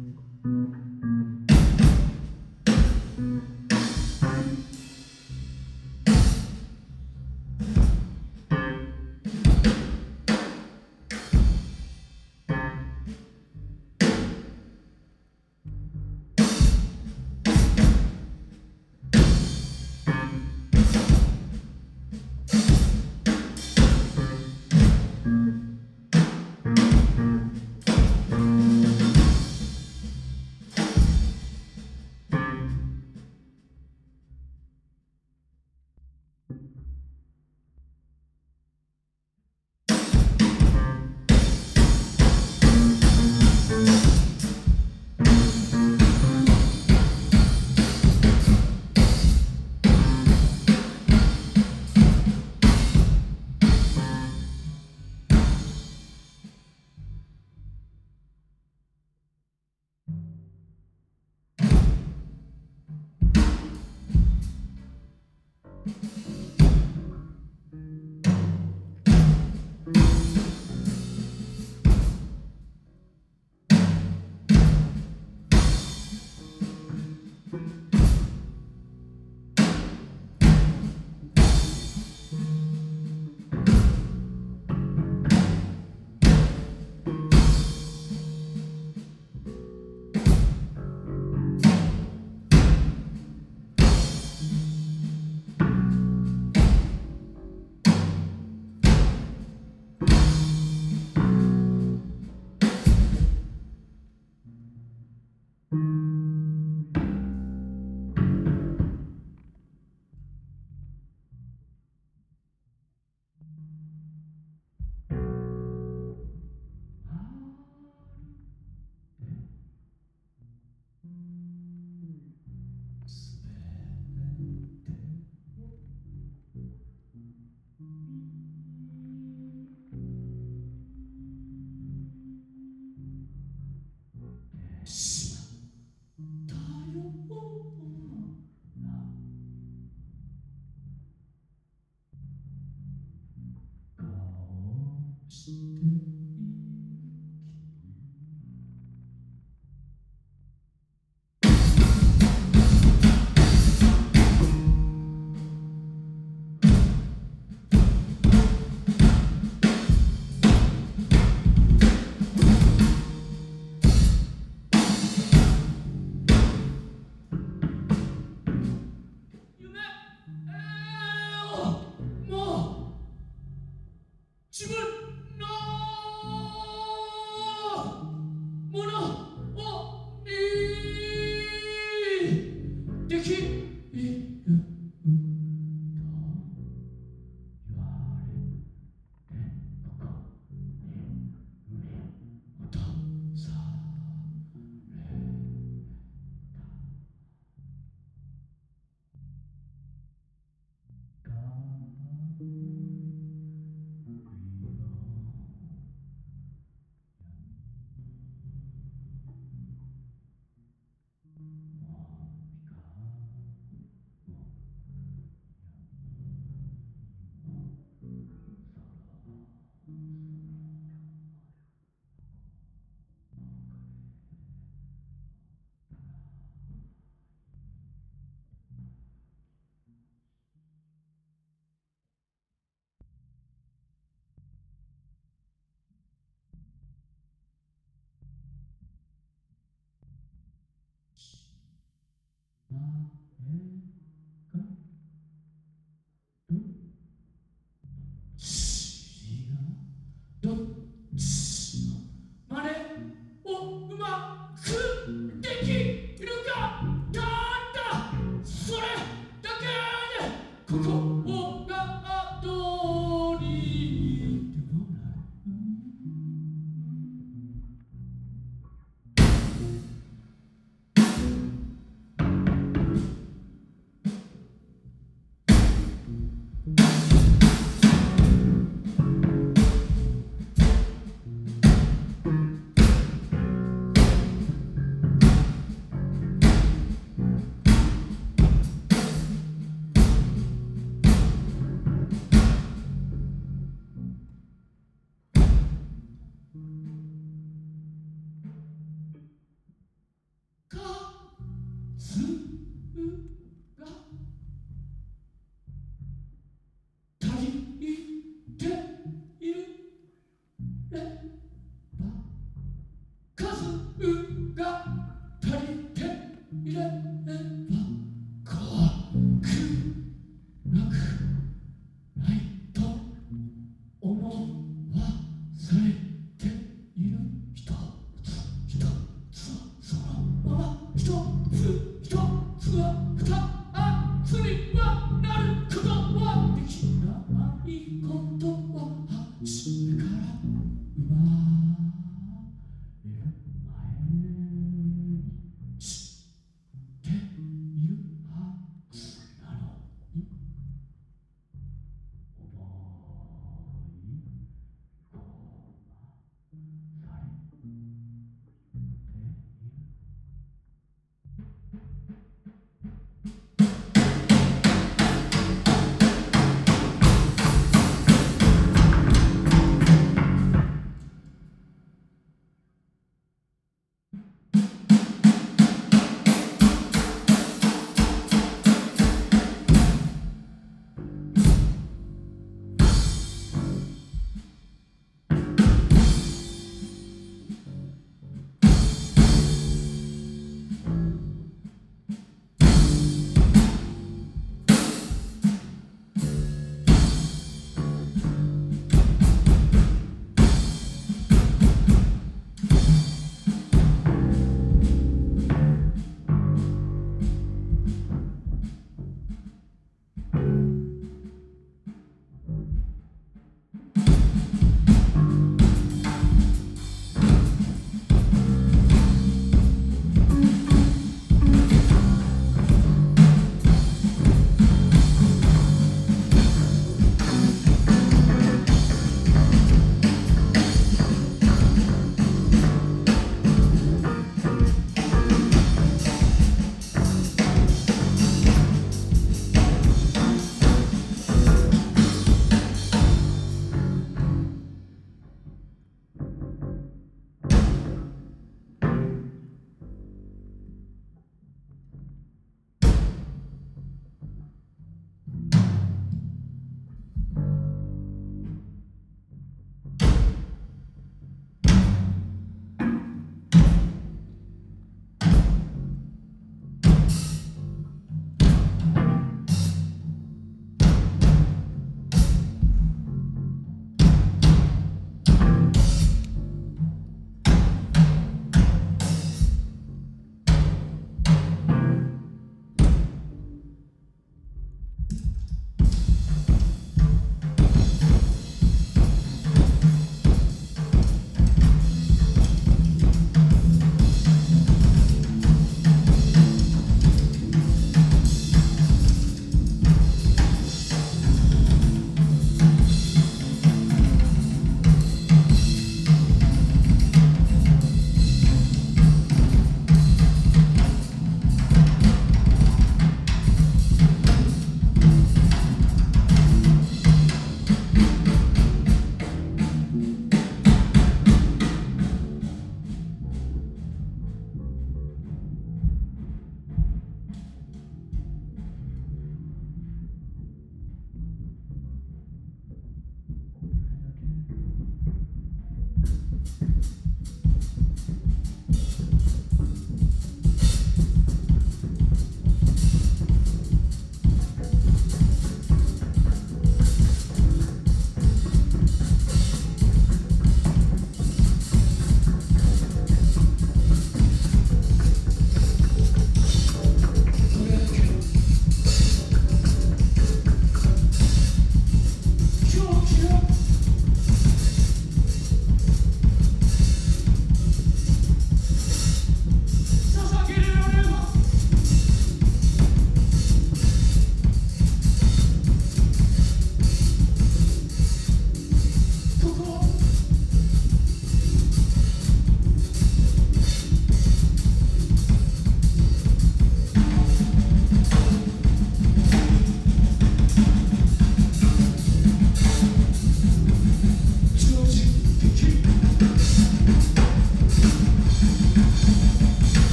Mm-hmm. Thanks. mm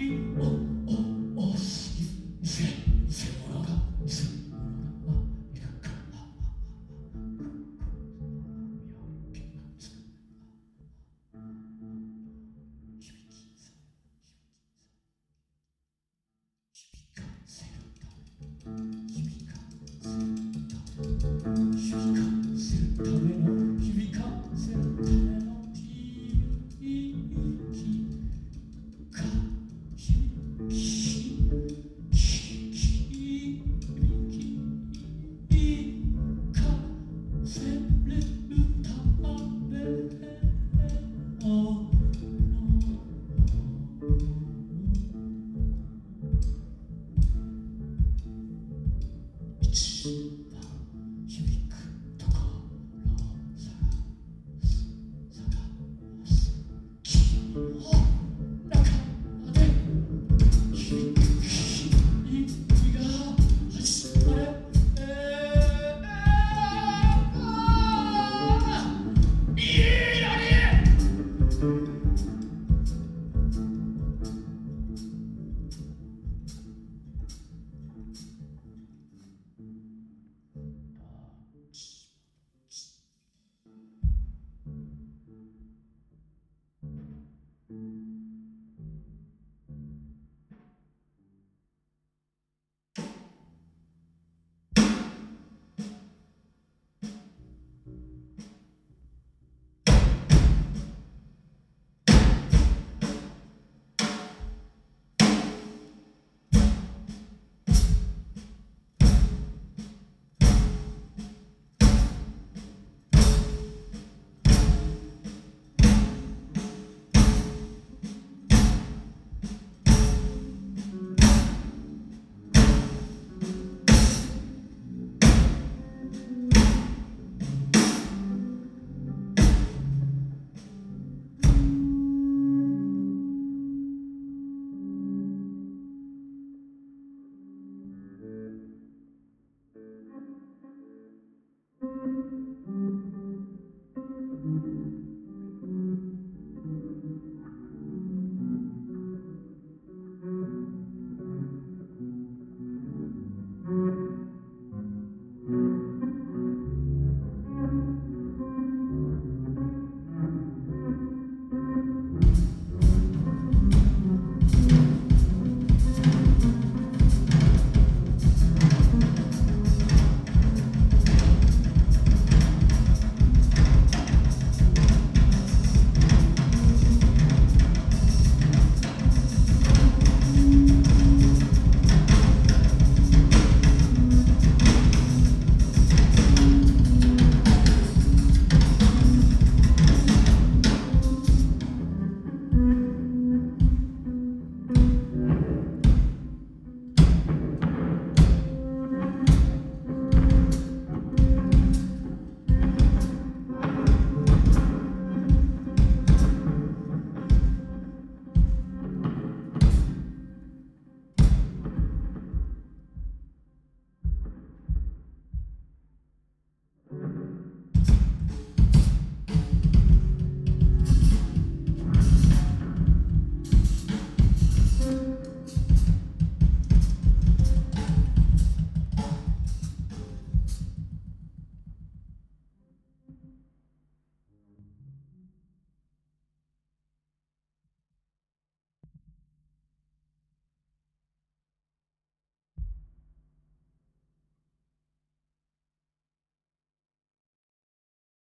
e